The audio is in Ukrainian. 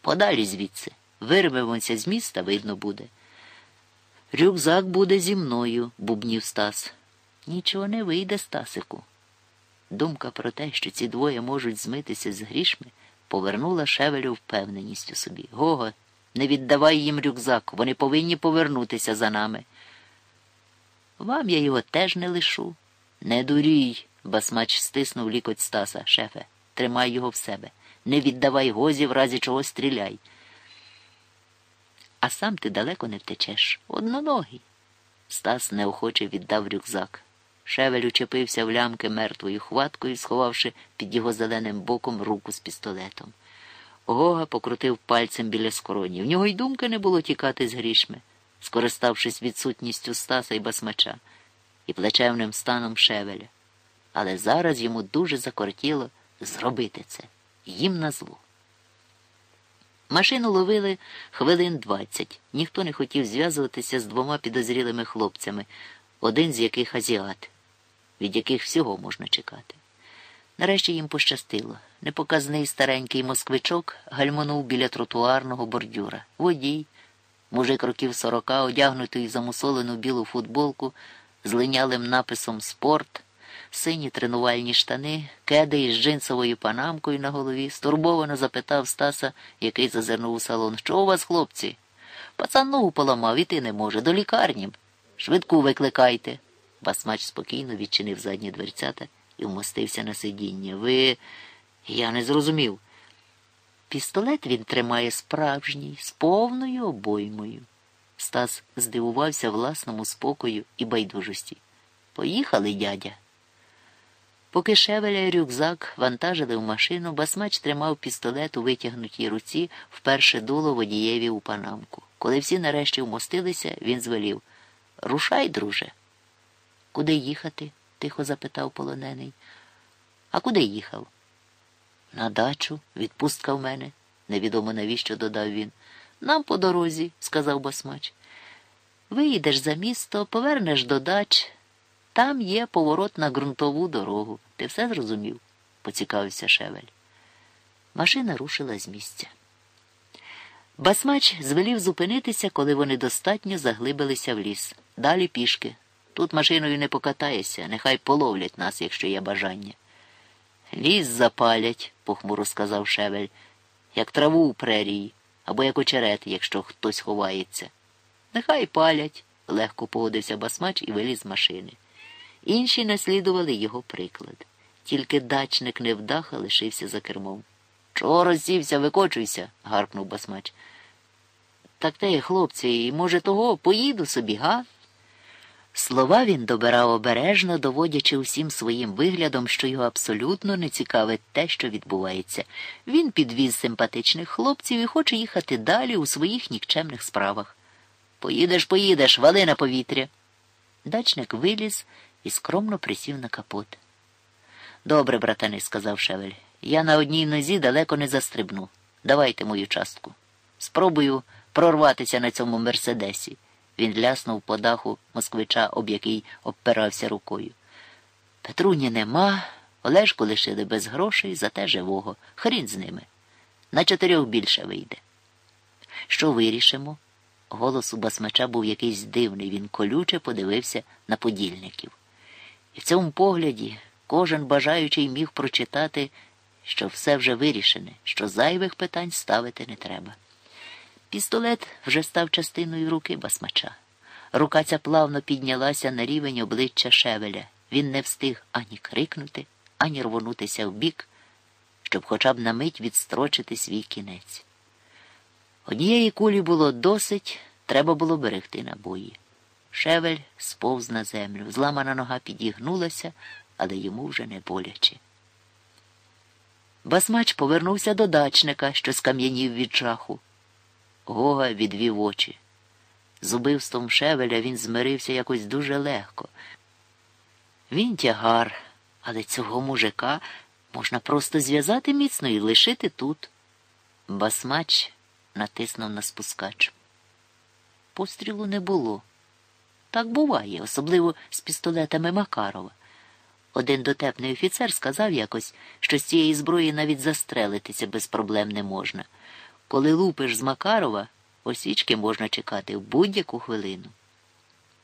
Подалі звідси. Вирвемося з міста, видно буде. Рюкзак буде зі мною, бубнів Стас. Нічого не вийде, Стасику. Думка про те, що ці двоє можуть змитися з грішми, повернула Шевелю впевненість у собі. Гого, не віддавай їм рюкзак, вони повинні повернутися за нами. Вам я його теж не лишу. Не дурій, басмач стиснув лікоть Стаса. Шефе, тримай його в себе. Не віддавай гозі, в разі чого стріляй. А сам ти далеко не втечеш. Одноногий. Стас неохоче віддав рюкзак. Шевель учепився в лямки мертвою хваткою, сховавши під його зеленим боком руку з пістолетом. Гога покрутив пальцем біля скроні. В нього й думки не було тікати з грішми, скориставшись відсутністю Стаса і басмача і плечевним станом шевеля. Але зараз йому дуже закортіло зробити це їм на зло. Машину ловили хвилин двадцять. Ніхто не хотів зв'язуватися з двома підозрілими хлопцями, один з яких азіат, від яких всього можна чекати. Нарешті їм пощастило. Непоказний старенький москвичок гальмонув біля тротуарного бордюра. Водій, мужик років сорока, одягнутий в замусолену білу футболку з линялим написом Спорт сині тренувальні штани, кеди із джинсовою панамкою на голові, стурбовано запитав Стаса, який зазирнув у салон. Що у вас, хлопці? Пацан ногу поламав, іти не може, до лікарні. Швидку викликайте. Басмач спокійно відчинив задні дверцята і вмостився на сидіння. Ви. Я не зрозумів. Пістолет він тримає справжній, з повною обоймою. Стас здивувався власному спокою і байдужості. Поїхали, дядя. Поки шевеля рюкзак вантажили в машину, басмач тримав пістолет у витягнутій руці вперше дуло водієві у панамку. Коли всі нарешті вмостилися, він звелів Рушай, друже. Куди їхати? тихо запитав полонений. А куди їхав? На дачу, відпустка в мене, невідомо навіщо додав він. Нам по дорозі, сказав басмач. Виїдеш за місто, повернеш до дач. Там є поворот на ґрунтову дорогу. Ти все зрозумів? поцікавився шевель. Машина рушила з місця. Басмач звелів зупинитися, коли вони достатньо заглибилися в ліс. Далі пішки. Тут машиною не покатаєшся, нехай половлять нас, якщо є бажання. Ліс запалять, похмуро сказав шевель, як траву у прерії, або як очерет, якщо хтось ховається. Нехай палять, легко погодився басмач і виліз з машини. Інші наслідували його приклад. Тільки дачник невдаха лишився за кермом. Чого розсівся, викочуйся, гаркнув басмач. Так те, хлопці, може, того поїду собі, га? Слова він добирав обережно, доводячи усім своїм виглядом, що його абсолютно не цікавить те, що відбувається. Він підвіз симпатичних хлопців і хоче їхати далі у своїх нікчемних справах. Поїдеш, поїдеш, вали на повітря. Дачник виліз і скромно присів на капот. Добре, братани, сказав Шевель. Я на одній нозі далеко не застрибну. Давайте мою частку. Спробую прорватися на цьому мерседесі. Він ляснув по даху москвича, об який обпирався рукою. Петруні нема, Олешку лишили без грошей, зате живого. Хрін з ними. На чотирьох більше вийде. Що вирішимо? Голос у басмача був якийсь дивний, він колюче подивився на подільників. І в цьому погляді кожен бажаючий міг прочитати, що все вже вирішене, що зайвих питань ставити не треба. Пістолет вже став частиною руки басмача. Рука ця плавно піднялася на рівень обличчя шевеля. Він не встиг ані крикнути, ані рвонутися вбік, щоб хоча б на мить відстрочити свій кінець. Однієї кулі було досить, треба було берегти набої. Шевель сповз на землю, зламана нога підігнулася, але йому вже не боляче. Басмач повернувся до дачника, що скам'янів від жаху. Гога відвів очі. З убивством шевеля він змирився якось дуже легко. Він тягар, але цього мужика можна просто зв'язати міцно і лишити тут. Басмач натиснув на спускач. Пострілу не було. Так буває, особливо з пістолетами Макарова. Один дотепний офіцер сказав якось, що з цієї зброї навіть застрелитися без проблем не можна. Коли лупиш з Макарова, осічки можна чекати в будь-яку хвилину.